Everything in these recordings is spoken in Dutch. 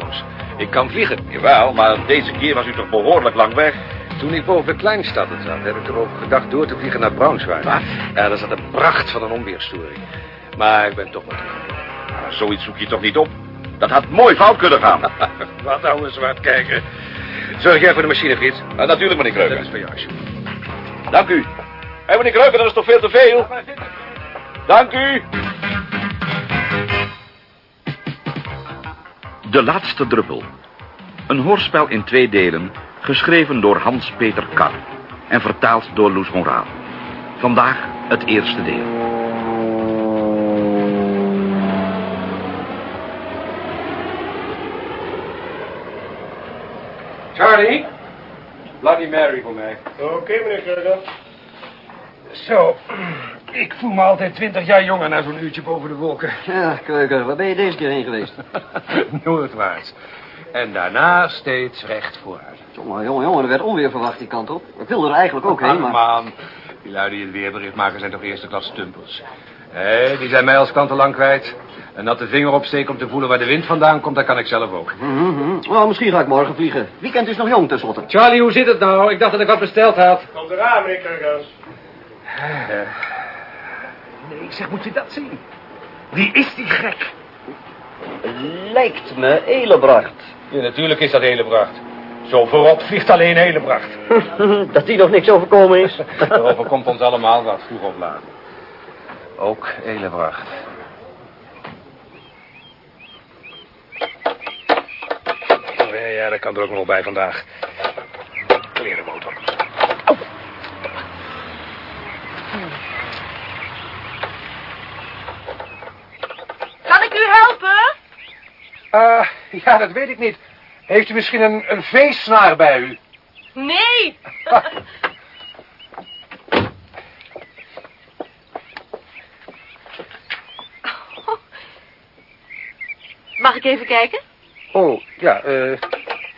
soms. Ik kan vliegen, jawel, maar deze keer was u toch behoorlijk lang weg. Toen ik boven de Kleinstad zat, heb ik erover gedacht door te vliegen naar Braunschweig. Wat? Ja, daar zat een pracht van een onweerstoring. Maar ik ben toch maar. Nou, zoiets zoek je toch niet op? Dat had mooi fout kunnen gaan. Wat oude zwart kijken. Zorg jij voor de machine, Frits? Natuurlijk, meneer Kreuger. Dat is voor jou, alsjeblieft. Dank u. Hé, meneer Kreuger, dat is toch veel te veel? Dank u. De laatste druppel. Een hoorspel in twee delen, geschreven door Hans-Peter Kar en vertaald door Loes van Raal. Vandaag het eerste deel. Charlie? Bloody Mary voor mij. Oké, meneer Kreuger. Zo, ik voel me altijd twintig jaar jonger na zo'n uurtje boven de wolken. Ja, Kreuker, waar ben je deze keer heen geweest? Noordwaarts. En daarna steeds recht vooruit. Jongen, jongen, jongen, er werd onweer verwacht die kant op. Ik wilde er eigenlijk ook heen, maar... man, die lui die het weerbericht maken zijn toch eerste klas stumpels. Hé, die zijn mij als kant te lang kwijt. En dat de vinger opsteken om te voelen waar de wind vandaan komt, dat kan ik zelf ook. Mhm, mhm. Nou, misschien ga ik morgen vliegen. Weekend is nog jong, tenslotte. Charlie, hoe zit het nou? Ik dacht dat ik wat besteld had. Komt eraan, meneer Kreuger. Nee, ik zeg, moet je dat zien? Wie is die gek? Lijkt me Elebracht. Ja, natuurlijk is dat Helebracht. Zo voorop vliegt alleen Helebracht. dat die nog niks overkomen is. Er overkomt ons allemaal wat, vroeg of laat. Ook Elebracht. Ja, ja, dat kan er ook nog wel bij vandaag. Klerenmotor. Kan ik u helpen? Ah, ja, dat weet ik niet. Heeft u misschien een, een veesnaar bij u? Nee. Mag ik even kijken? Oh, ja, eh...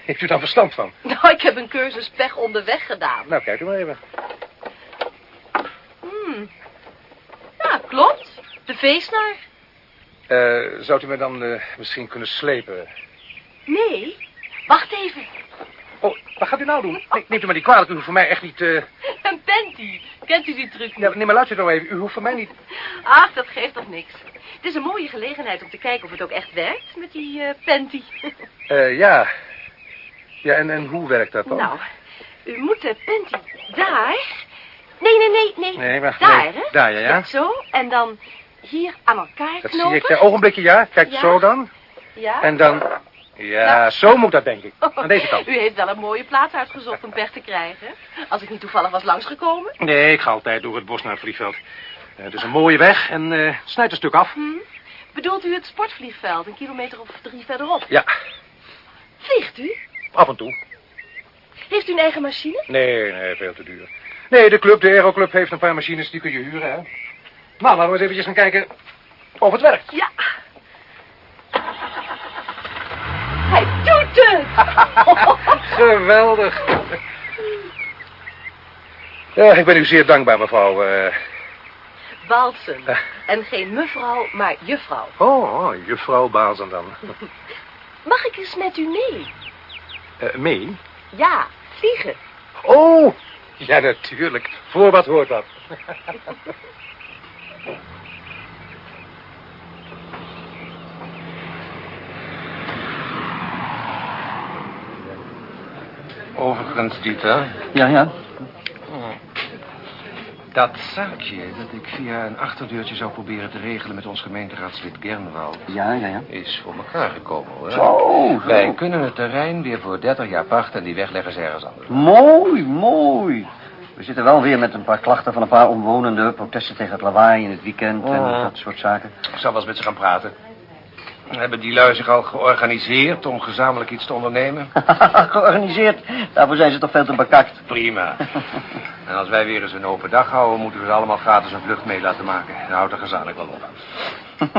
heeft u daar verstand van? Nou, ik heb een cursus pech onderweg gedaan. Nou, kijk u maar even. Hmm. Ja, klopt. De feestnaar. Eh, zou u me dan eh, misschien kunnen slepen? Nee. Wacht even. Oh, wat gaat u nou doen? Nee, neemt u maar niet kwalijk, u hoeft voor mij echt niet... eh Een panty. Kent u die truc Ja, niet? nee, maar luister nou even, u hoeft voor mij niet... Ach, dat geeft toch niks. Het is een mooie gelegenheid om te kijken of het ook echt werkt met die eh, panty. Eh, ja. Ja, en, en hoe werkt dat dan? Nou, u moet de panty daar... Nee, nee, nee, nee. Nee, wacht, Daar, nee. hè? Daar, ja, ja. Zo, en dan hier aan elkaar Dat knopen. zie ik. Ja, ogenblikje, ja. Kijk, Ja. zo dan. Ja. En dan... Ja, zo moet dat, denk ik. Aan deze kant. U heeft wel een mooie plaats uitgezocht om pech te krijgen. Als ik niet toevallig was langsgekomen. Nee, ik ga altijd door het bos naar het vliegveld. Eh, het is een mooie weg en eh snijdt een stuk af. Hm? Bedoelt u het sportvliegveld, een kilometer of drie verderop? Ja, Vliegt u? af en toe. Heeft u een eigen machine? Nee, nee, veel te duur. Nee, de club, de Aeroclub, heeft een paar machines, die kun je huren, hè. Nou, laten we eens eventjes gaan kijken of het werkt. Ja. Hij doet het! Geweldig. Ja, ik ben u zeer dankbaar, mevrouw. eh. Balsen. En geen mevrouw, maar juffrouw. Oh, oh, juffrouw Bazen dan. Mag ik eens met u mee? Eh, mee? Ja, vliegen. Oh, ja, natuurlijk. Voor wat hoort dat? Overigens, Dieter, Ja, ja. dat zaakje dat ik via een achterdeurtje zou proberen te regelen met ons gemeenteraadslid Gernwald... Ja, ja, ja. is voor elkaar gekomen, hoor. Zo, Wij kunnen het terrein weer voor 30 jaar pachten en die wegleggen ze ergens anders. Mooi, mooi. We zitten wel weer met een paar klachten van een paar omwonenden. Protesten tegen het lawaai in het weekend en dat soort zaken. Ik zal wel eens met ze gaan praten. Hebben die lui zich al georganiseerd om gezamenlijk iets te ondernemen? Georganiseerd. Daarvoor zijn ze toch veel te bekakt. Prima. En als wij weer eens een open dag houden, moeten we ze allemaal gratis een vlucht mee laten maken. Dan houdt er gezamenlijk wel op.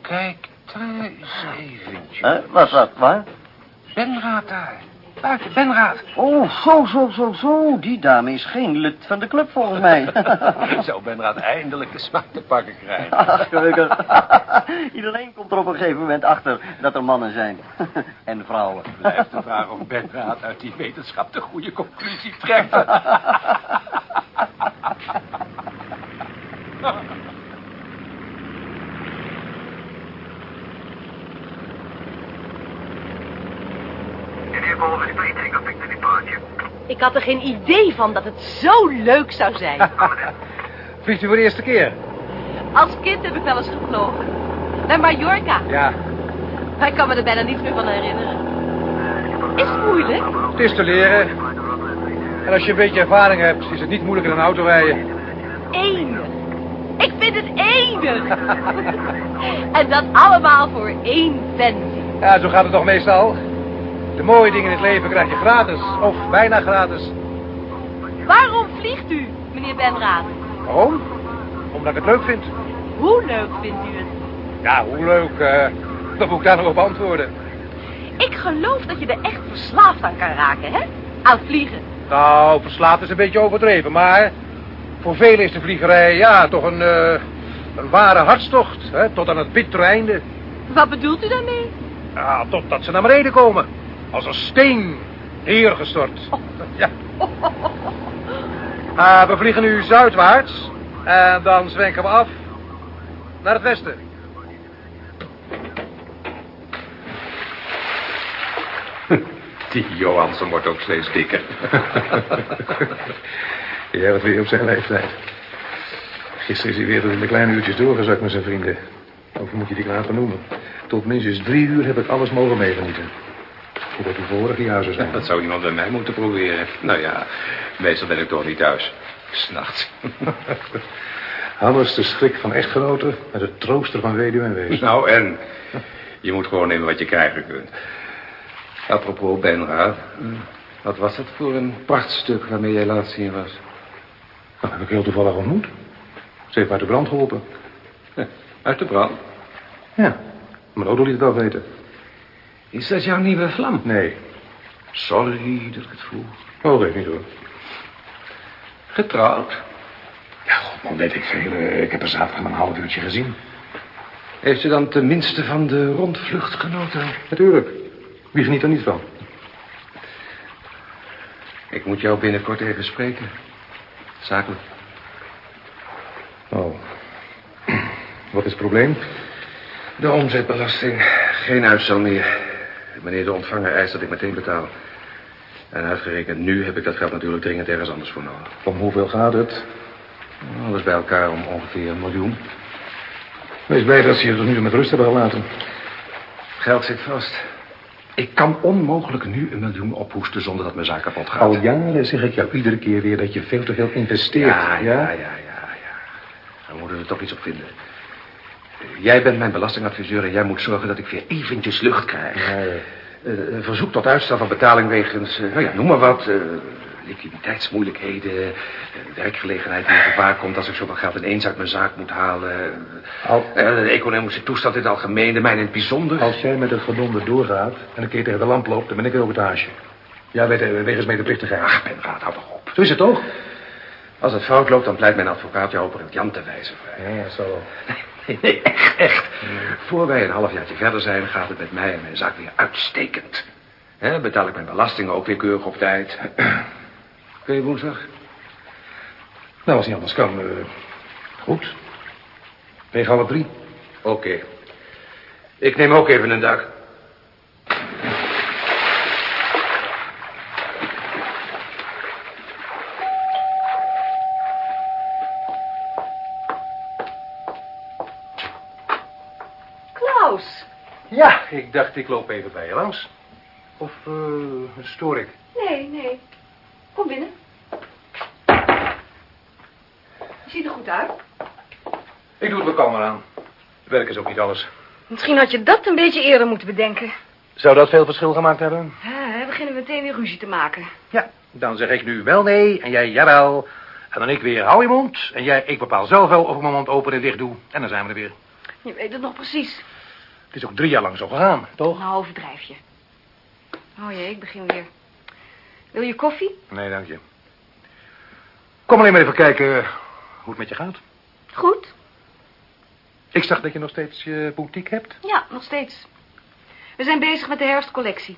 Kijk daar eens eventjes. Hè? Wat, wat, waar? Benraad daar. Buiten, Benraad. Oh, zo, zo, zo, zo. Die dame is geen lid van de club volgens mij. Zou Benraad eindelijk de smaak te pakken krijgen. Ach, gelukkig. Iedereen komt er op een gegeven moment achter dat er mannen zijn. en vrouwen. Blijft de vraag of Benraad uit die wetenschap de goede conclusie trekt. Ik had er geen idee van dat het zo leuk zou zijn. Vliegt u voor de eerste keer? Als kind heb ik wel eens gevlogen. Naar Mallorca. Ja. Maar ik kan me er bijna niets meer van herinneren. Is het moeilijk? Het is te leren. En als je een beetje ervaring hebt, is het niet moeilijk in een auto rijden. Enig. Ik vind het enig. en dat allemaal voor één cent. Ja, zo gaat het toch meestal. De mooie dingen in het leven krijg je gratis, of bijna gratis. Waarom vliegt u, meneer Benraad? Waarom? Omdat ik het leuk vind. Hoe leuk vindt u het? Ja, hoe leuk. eh dat moet ik daar nog op antwoorden. Ik geloof dat je er echt verslaafd aan kan raken, hè? Aan vliegen. Nou, verslaafd is een beetje overdreven, maar... voor velen is de vliegerij, ja, toch een, eh, een ware hartstocht. Hè, tot aan het bittere einde. Wat bedoelt u daarmee? Ja, totdat ze naar beneden komen. Als een steen neergestort. Ja. Ah, we vliegen nu zuidwaarts. En dan zwenken we af naar het westen. Die Johansen wordt ook steeds dikker. Ja, wat weer op zijn leeftijd. Gisteren is hij weer tot in de kleine uurtjes doorgezakt met zijn vrienden. Of moet je die knapen noemen? Tot minstens drie uur heb ik alles mogen meegenieten. Voordat hij vorig jaar zou zijn. Dat zou iemand bij mij moeten proberen. Nou ja, meestal ben ik toch niet thuis. S'nachts. Hannes de schrik van echtgenoten met het trooster van weduwe en wees. Nou, en je moet gewoon nemen wat je krijgen kunt. Apropos Benraad. Wat was dat voor een prachtstuk waarmee jij laatst zien was? Dat heb ik heel toevallig ontmoet. Ze heeft uit de brand geholpen. Uit de brand. Ja, mijn auto liet het wel weten. Is dat jouw nieuwe vlam? Nee. Sorry dat ik het vroeg. Oh, weet niet hoor. Getrouwd. Ja, god man, weet ik veel. Eh, Ik heb er zaterdag maar een half uurtje gezien. Heeft u dan tenminste van de rondvlucht genoten? Natuurlijk. Wie geniet er niet van? Ik moet jou binnenkort even spreken. Zakelijk. Oh. Wat is het probleem? De omzetbelasting. Geen uitstel meer. Meneer de ontvanger eist dat ik meteen betaal. En uitgerekend nu heb ik dat geld natuurlijk dringend ergens anders voor nodig. Om hoeveel gaat het? Alles bij elkaar om ongeveer een miljoen. Wees blij dat ze je tot nu met rust hebben gelaten. Geld zit vast. Ik kan onmogelijk nu een miljoen ophoesten zonder dat mijn zaak kapot gaat. Al jaren zeg ik jou iedere keer weer dat je veel te veel investeert. Ja, ja, ja, ja, ja. Dan moeten we er toch iets op vinden. Jij bent mijn belastingadviseur en jij moet zorgen dat ik weer eventjes lucht krijg. Ja, ja. Eh, een verzoek tot uitstel van betaling wegens, eh, nou ja, noem maar wat. eh, liquiditeitsmoeilijkheden, werkgelegenheid die in gevaar komt als ik zoveel geld ineens uit mijn zaak moet halen. Al- de economische toestand in het algemeen, de mijne in het bijzonder. Als jij met het gedonde doorgaat en een keer tegen de lamp loopt, dan ben ik er ook het haasje. Ja, weet, wegens medeplichtigheid. Ach, Ben Raad, hou toch op. Zo is het toch? Als het fout loopt, dan pleit mijn advocaat jou op een Jan te wijzen. Ja, zo. Nee, echt, echt. Voor wij een halfjaartje verder zijn, gaat het met mij en mijn zaak weer uitstekend. Betaal ik mijn belastingen ook weer keurig op tijd. Kun je woensdag? Nou, als niet anders kan, eh, goed. Tegen half drie. Oké. Ik neem ook even een dag. Klaus. Ja, ik dacht ik loop even bij je langs. Of eh stoor ik? Nee, nee. Kom binnen. Je ziet er goed uit. Ik doe het wel kalmer aan. Werk is ook niet alles. Misschien had je dat een beetje eerder moeten bedenken. Zou dat veel verschil gemaakt hebben? Beginnen we meteen weer ruzie te maken. Ja, dan zeg ik nu wel nee en jij jawel. En dan ik weer hou je mond. En jij, ik bepaal zelf wel of ik mijn mond open en dicht doe. En dan zijn we er weer. Je weet het nog precies. Het is ook drie jaar lang zo gegaan, toch? Nou, overdrijf je. Oh jee, ik begin weer. Wil je koffie? Nee, dank je. Kom alleen maar even kijken hoe het met je gaat. Goed. Ik zag dat je nog steeds je boutique hebt. Ja, nog steeds. We zijn bezig met de herfstcollectie.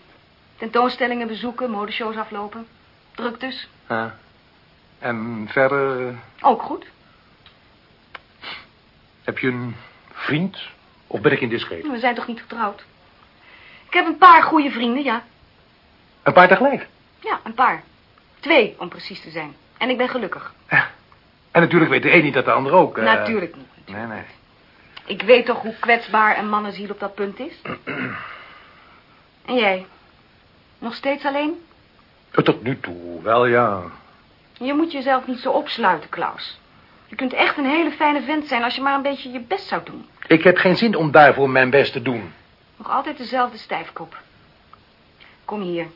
Tentoonstellingen bezoeken, modeshows aflopen. Druk dus. Ja. En verder, eh, Ook goed. heb je een vriend? Of ben ik indiscreet? We zijn toch niet getrouwd? Ik heb een paar goede vrienden, ja. Een paar tegelijk. Ja, een paar. Twee, om precies te zijn. En ik ben gelukkig. En natuurlijk weet de een niet dat de ander ook. eh, Natuurlijk niet. Nee, nee. Ik weet toch hoe kwetsbaar een mannenziel op dat punt is? en jij? Nog steeds alleen? Tot nu toe wel, ja. Je moet jezelf niet zo opsluiten, Klaus. Je kunt echt een hele fijne vent zijn als je maar een beetje je best zou doen. Ik heb geen zin om daarvoor mijn best te doen. Nog altijd dezelfde stijfkop. Kom hier.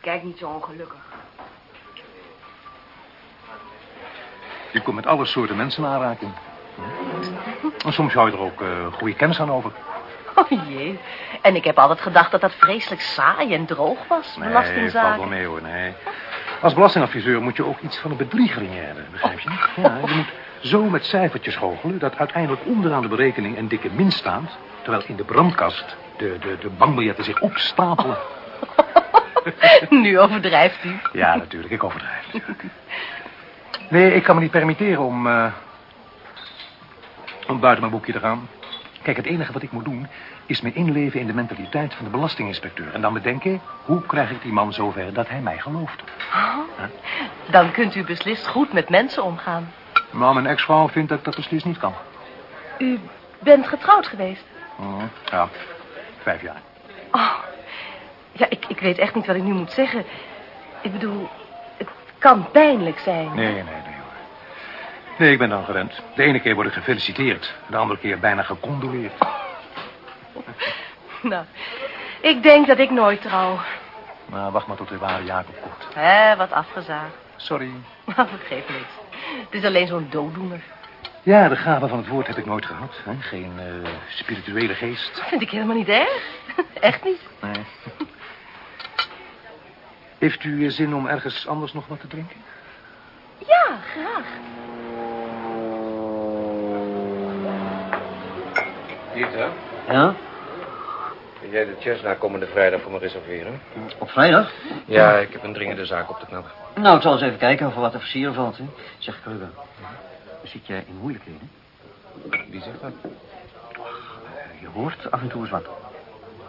Kijk niet zo ongelukkig. Je komt met alle soorten mensen aanraken. En soms hou je er ook eh, goede kennis aan over. Oh jee. En ik heb altijd gedacht dat dat vreselijk saai en droog was, Nee, belastingzaken. valt wel mee hoor, nee. Als belastingadviseur moet je ook iets van een bedrieger in je hebben, begrijp je? Ja, je moet zo met cijfertjes goochelen dat uiteindelijk onderaan de berekening een dikke min staat... terwijl in de brandkast de, de, de bankbiljetten zich opstapelen. nu overdrijft u. Ja, natuurlijk, ik overdrijf. Nee, ik kan me niet permitteren om, eh, om buiten mijn boekje te gaan. Kijk, het enige wat ik moet doen is me inleven in de mentaliteit van de belastinginspecteur. En dan bedenken, hoe krijg ik die man zover dat hij mij gelooft? Dan kunt u beslist goed met mensen omgaan. Maar mijn ex-vrouw vindt dat ik dat beslist niet kan. U bent getrouwd geweest. Oh, ja, vijf jaar. Oh, ja, ik, ik weet echt niet wat ik nu moet zeggen. Ik bedoel, het kan pijnlijk zijn. Nee, nee, nee hoor. Nee, ik ben dan gewend. De ene keer word ik gefeliciteerd. De andere keer bijna gecondoleerd. Nou, ik denk dat ik nooit trouw. Maar wacht maar tot de ware Jacob komt. Hé, wat afgezaagd. Sorry. Maar vergeef niks. Het is alleen zo'n dooddoener. Ja, de gave van het woord heb ik nooit gehad. Hè? Geen eh, spirituele geest. Vind ik helemaal niet erg. Echt niet. Nee. Heeft u eh, zin om ergens anders nog wat te drinken? Ja, graag. Pieter, Ja? Jij de Chesna komende vrijdag voor me reserveren? Op vrijdag? Ja, ik heb een dringende zaak op te knappen. Nou, ik zal eens even kijken of er wat te versieren valt. Hè. Zeg, Kruger, zit jij in moeilijkheden? Wie zegt dat? Je hoort af en toe eens wat.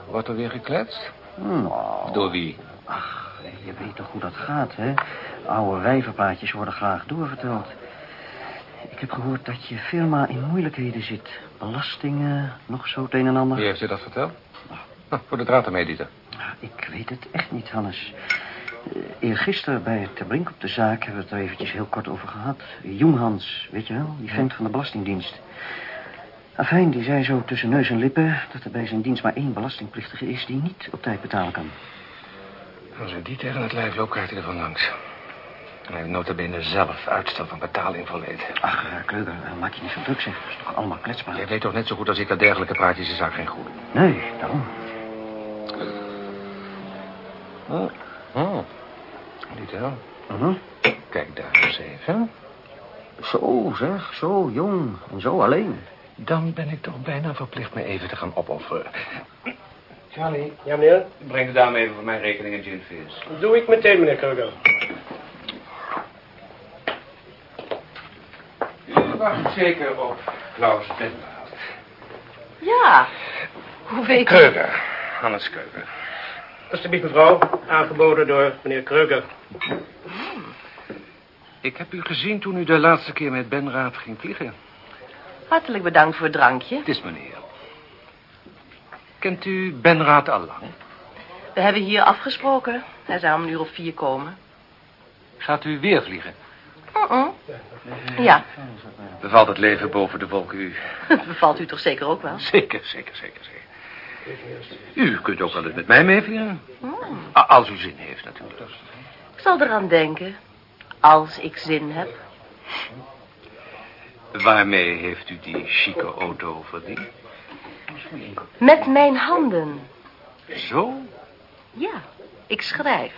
Wordt er weer gekletst? Nou, Door wie? ach, je weet toch hoe dat gaat, hè? Oude wijverplaatjes worden graag doorverteld. Ik heb gehoord dat je firma in moeilijkheden zit. Belastingen, nog zo het een en ander. Wie heeft je dat verteld? Nou, voor de draad ermee, Dieter. Ik weet het echt niet, Hannes. Uh, eergisteren bij het Ter Brink op de zaak hebben we het er eventjes heel kort over gehad. Jonghans, weet je wel, die vent van de Belastingdienst. Afijn, die zei zo tussen neus en lippen... dat er bij zijn dienst maar één belastingplichtige is... die niet op tijd betalen kan. Als u die tegen het lijf loopt, krijgt hij ervan langs. En hij heeft nota bene zelf uitstel van betaling verleend. Ach, uh, maak je niet zo druk, zeg. Dat is toch allemaal kletsbaar? Jij weet toch net zo goed als ik dat dergelijke praatjes de zaak geen goed. Nee, daarom. Oh. Oh. Dieter, Mhm. kijk daar eens even. Zo, zeg, zo jong en zo alleen. Dan ben ik toch bijna verplicht me even te gaan opofferen. Charlie, Ja, meneer. breng de dame even voor mijn rekening een gin fizz. Dat doe ik meteen, meneer Kruger. U wacht zeker op Klaus Benwaard. Ja. Hoe weet u? Kreuger. Hannes Kreuger. Alsjeblieft, mevrouw. Aangeboden door meneer Kruger. Ik heb u gezien toen u de laatste keer met Benraad ging vliegen. Hartelijk bedankt voor het drankje. Het is meneer. Kent u Benraad al lang? We hebben hier afgesproken. Hij zou om een uur of vier komen. Gaat u weer vliegen? Ja, Bevalt het leven boven de wolken u? dat bevalt u toch zeker ook wel? Zeker, zeker, zeker, zeker. U kunt ook wel eens met mij meevliegen. Hmm. A- Als u zin heeft, natuurlijk. Ik zal eraan denken. Als ik zin heb. Waarmee heeft u die chique auto verdiend? Met mijn handen. Zo? Ja, ik schrijf.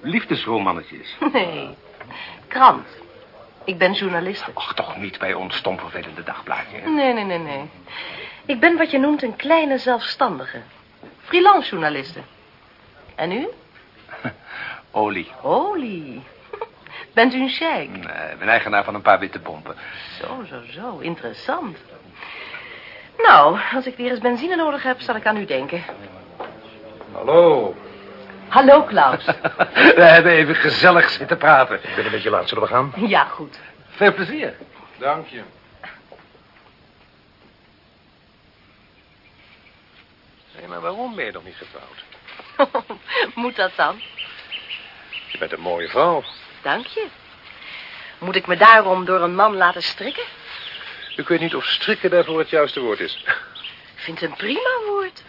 Liefdesromannetjes. Nee, krant. Ik ben journaliste. Ach, toch niet bij ons stomvervelende dagblaadje. hè? Nee, nee, nee, nee. Ik ben wat je noemt een kleine zelfstandige. Freelance journaliste. En u? Olie. Olie. Bent u een sheik? Nee, ik ben eigenaar van een paar witte pompen. Zo, zo, zo. Interessant. Nou, als ik weer eens benzine nodig heb, zal ik aan u denken. Hallo. Hallo, Klaus. We hebben even gezellig zitten praten. Ik ben een beetje laat. Zullen we gaan? Ja, goed. Veel plezier. Dank je. Hé, maar waarom ben je nog niet getrouwd? Moet dat dan? Je bent een mooie vrouw. Dank je. Moet ik me daarom door een man laten strikken? Ik weet niet of strikken daarvoor het juiste woord is. Ik vind het een prima woord.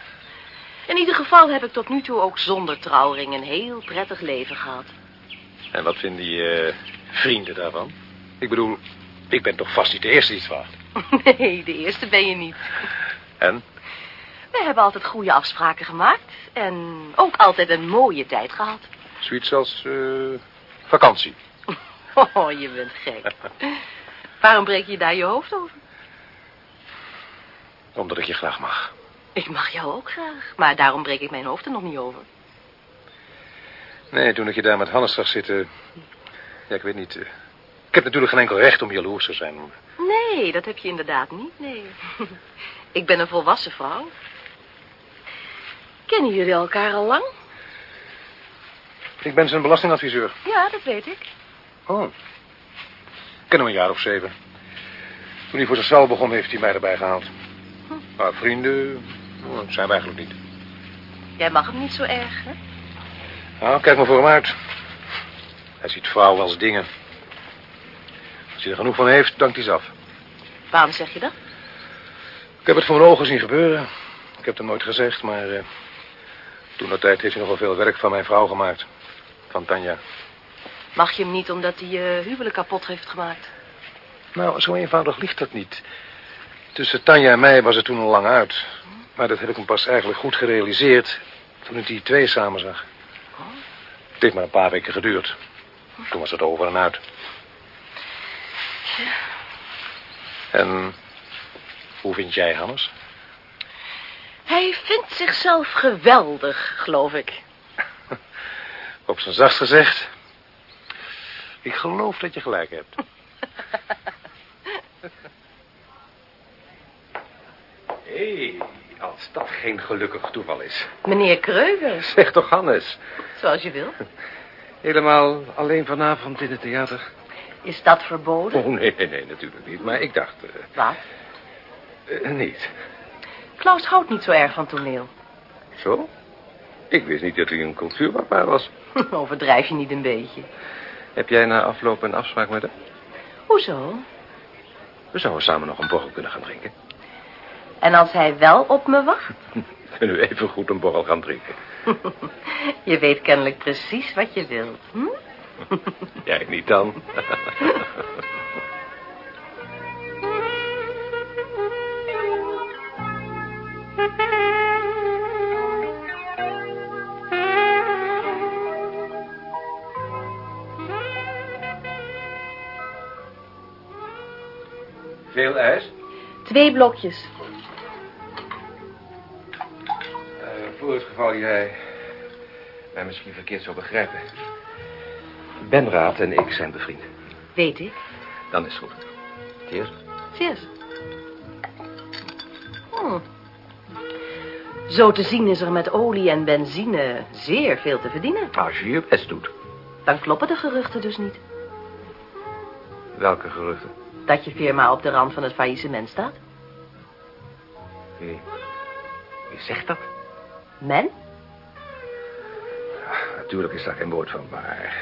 In ieder geval heb ik tot nu toe ook zonder trouwring een heel prettig leven gehad. En wat vinden je eh, vrienden daarvan? Ik bedoel, ik ben toch vast niet de eerste die het vraagt. Nee, de eerste ben je niet. En? We hebben altijd goede afspraken gemaakt. En ook altijd een mooie tijd gehad. Zoiets als eh, vakantie. Oh, je bent gek. Waarom breek je daar je hoofd over? Omdat ik je graag mag. Ik mag jou ook graag. Maar daarom breek ik mijn hoofd er nog niet over. Nee, toen ik je daar met Hannes zag zitten... Ja, ik weet niet... eh, ik heb natuurlijk geen enkel recht om jaloers te zijn. Nee, dat heb je inderdaad niet, nee. Ik ben een volwassen vrouw. Kennen jullie elkaar al lang? Ik ben zijn belastingadviseur. Ja, dat weet ik. Oh. Ik ken hem een jaar of zeven. Toen hij voor zichzelf begon, heeft hij mij erbij gehaald. Maar vrienden dat zijn we eigenlijk niet. Jij mag hem niet zo erg, hè? Nou, kijk maar voor hem uit. Hij ziet vrouwen als dingen. Als hij er genoeg van heeft, dankt hij ze af. Waarom zeg je dat? Ik heb het voor mijn ogen zien gebeuren. Ik heb het hem nooit gezegd, maar... eh, toen dat tijd heeft hij nog wel veel werk van mijn vrouw gemaakt. Van Tanja. Mag je hem niet omdat hij je huwelijk kapot heeft gemaakt? Nou, zo eenvoudig ligt dat niet. Tussen Tanja en mij was het toen al lang uit. Maar dat heb ik hem pas eigenlijk goed gerealiseerd... toen ik die twee samen zag. Het heeft maar een paar weken geduurd. Toen was het over en uit. En hoe vind jij Hannes? Hij vindt zichzelf geweldig, geloof ik. Op zijn zachtst gezegd. Ik geloof dat je gelijk hebt. Hé, als dat geen gelukkig toeval is. Meneer Kreuger, Zeg toch, Hannes. zoals je wil. Helemaal alleen vanavond in het theater? Is dat verboden? Oh, nee, nee, nee, natuurlijk niet. Maar ik dacht... eh, Wat? eh, niet. Klaus houdt niet zo erg van toneel. Zo? Ik wist niet dat hij een cultuurpapa was. Overdrijf je niet een beetje. Heb jij na afloop een afspraak met hem? Hoezo? We zouden samen nog een borrel kunnen gaan drinken. En als hij wel op me wacht? Kunnen we even goed een borrel gaan drinken. Je weet kennelijk precies wat je wilt. Hm? Jij niet dan? Twee blokjes. Eh, voor het geval jij mij misschien verkeerd zou begrijpen. Benraad en ik zijn bevriend. Weet ik. Dan is het goed. Cheers. Cheers. Hm. Zo te zien is er met olie en benzine zeer veel te verdienen. Als je je best doet. Dan kloppen de geruchten dus niet. Welke geruchten? Dat je firma op de rand van het faillissement staat. Wie, wie zegt dat? Men? Natuurlijk is daar geen woord van, maar...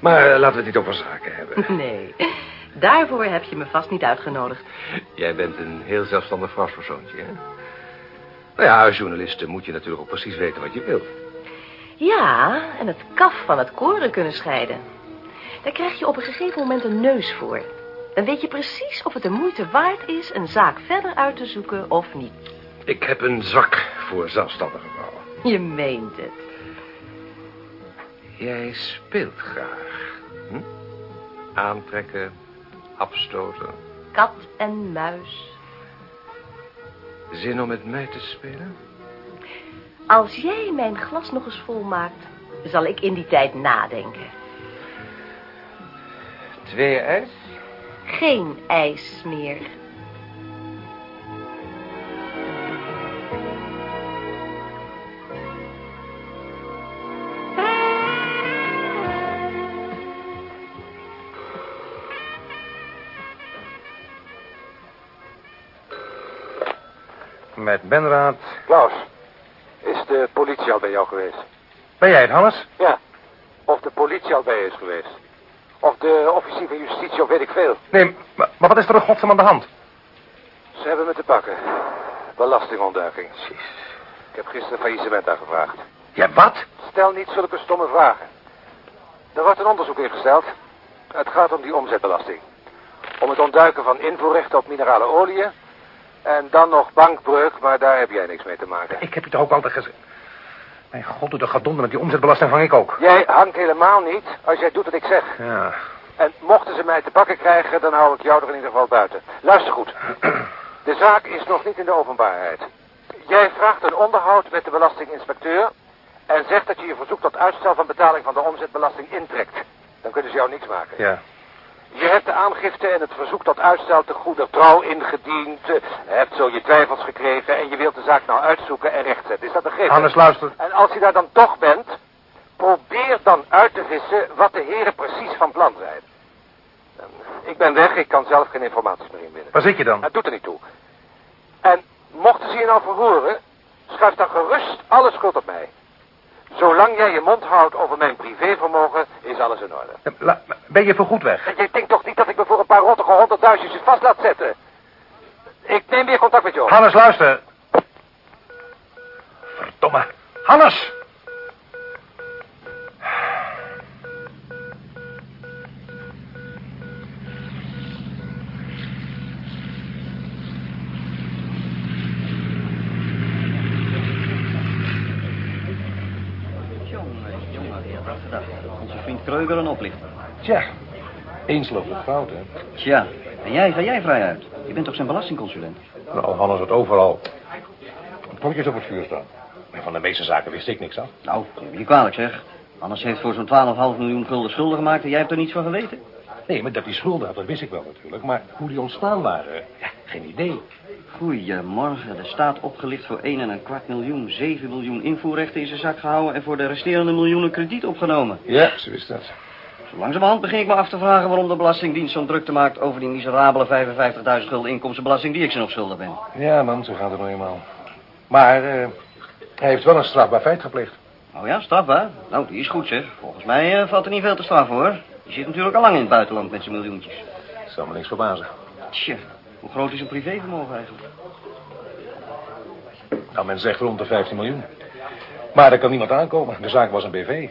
Maar eh, laten we het niet over zaken hebben. Nee, daarvoor heb je me vast niet uitgenodigd. Jij bent een heel zelfstandig vrouwspersoontje, hè? Nou ja, als journalist moet je natuurlijk ook precies weten wat je wilt. Ja, en het kaf van het koren kunnen scheiden. Daar krijg je op een gegeven moment een neus voor. Dan weet je precies of het de moeite waard is een zaak verder uit te zoeken of niet. Ik heb een zwak voor zelfstandige vrouwen. Je meent het. Jij speelt graag. Hm? Aantrekken, afstoten. Kat en muis. Zin om met mij te spelen? Als jij mijn glas nog eens vol maakt, zal ik in die tijd nadenken. Twee ijs? Geen ijs meer. Met Benraad. Klaus, is de politie al bij jou geweest? Ben jij het, Hannes? Ja. Of de politie al bij je is geweest? Of de officier van justitie, of weet ik veel. Nee, maar, maar wat is er in godsnaam aan de hand? Ze hebben me te pakken. Belastingontduiking. Ik heb gisteren faillissement aangevraagd. Ja, wat? Stel niet zulke stomme vragen. Er wordt een onderzoek ingesteld. Het gaat om die omzetbelasting. Om het ontduiken van invoerrechten op minerale oliën. En dan nog bankbreuk, maar daar heb jij niks mee te maken. Ik heb je toch ook altijd gezegd... Mijn god, doe de gadonde met die omzetbelasting vang ik ook. Jij hangt helemaal niet als jij doet wat ik zeg. Ja. En mochten ze mij te pakken krijgen, dan hou ik jou er in ieder geval buiten. Luister goed. De zaak is nog niet in de openbaarheid. Jij vraagt een onderhoud met de belastinginspecteur... en zegt dat je je verzoek tot uitstel van betaling van de omzetbelasting intrekt. Dan kunnen ze jou niks maken. Ja. Je hebt de aangifte en het verzoek tot uitstel te goeder trouw ingediend... eh, hebt zo je twijfels gekregen en je wilt de zaak nou uitzoeken en rechtzetten. Is dat begrepen? Hannes, luister. En als je daar dan toch bent... probeer dan uit te vissen wat de heren precies van plan zijn. Ik ben weg, ik kan zelf geen informaties meer inwinnen. Waar zit je dan? Het doet er niet toe. En mochten ze je nou verhoren, schuif dan gerust alle schuld op mij. Zolang jij je mond houdt over mijn privévermogen, is alles in orde. La- Ben je voorgoed weg? Jij denkt toch niet dat ik me voor een paar rottige honderdduizendjes vast laat zetten? Ik neem weer contact met je op. Hannes, luister. Verdomme. Hannes! Jongen, jongen, weer wat gedacht. Onze vriend Kreuger een oplichter. Tja, eens loopt het fout, hè? Tja, en jij, ga jij vrij uit? Je bent toch zijn belastingconsulent? Nou, Hannes had overal. Potjes op het vuur staan. Van de meeste zaken wist ik niks af. Nou, je kwalijk zeg. Anders heeft voor zo'n 12,5 miljoen gulden schulden gemaakt en jij hebt er niets van geweten. Nee, maar dat die schulden had, dat wist ik wel natuurlijk. Maar hoe die ontstaan waren, ja, geen idee. Goedemorgen, de staat opgelicht voor 1,25 en een kwart miljoen, 7 miljoen invoerrechten in zijn zak gehouden en voor de resterende miljoenen krediet opgenomen. Ja, zo is dat. Zo langzamerhand begin ik me af te vragen waarom de Belastingdienst zo'n drukte maakt over die miserabele 55.000 gulden inkomstenbelasting die ik ze nog schuldig ben. Ja, man, zo gaat het nou eenmaal. Maar eh, hij heeft wel een strafbaar feit gepleegd. Oh ja, strafbaar? Nou, die is goed zeg. Volgens mij eh, valt er niet veel te straffen hoor. Die zit natuurlijk al lang in het buitenland met zijn miljoentjes. Zal me niks verbazen. Tja, hoe groot is een privévermogen eigenlijk? Nou, men zegt rond de 15 miljoen. Maar er kan niemand aankomen. De zaak was een BV.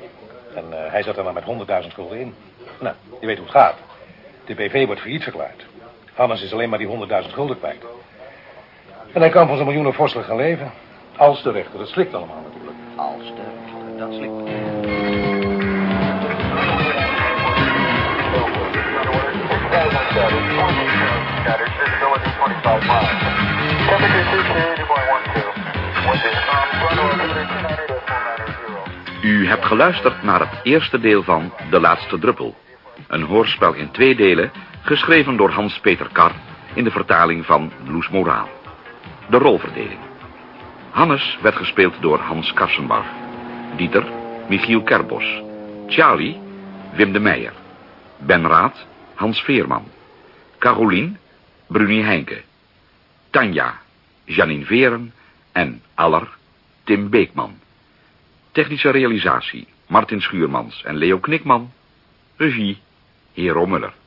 En eh, hij zat er maar met 100.000 gulden in. Nou, je weet hoe het gaat. De BV wordt failliet verklaard. Hannes is alleen maar die 100.000 gulden kwijt. En hij kan van zijn miljoenen vorstelijk gaan leven. Als de rechter het slikt allemaal natuurlijk. Als de rechter dat slikt. Hebt geluisterd naar het eerste deel van De Laatste Druppel. Een hoorspel in twee delen, geschreven door Hans-Peter Kar... in de vertaling van Loes Moraal. De rolverdeling. Hannes werd gespeeld door Hans Karsenbach. Dieter, Michiel Kerbos. Charlie, Wim de Meijer. Ben Raad, Hans Veerman. Carolien, Bruni Heinke. Tanja, Janine Veren en Aller, Tim Beekman. Technische realisatie, Martin Schuurmans en Leo Knikman. Regie, Hero Muller.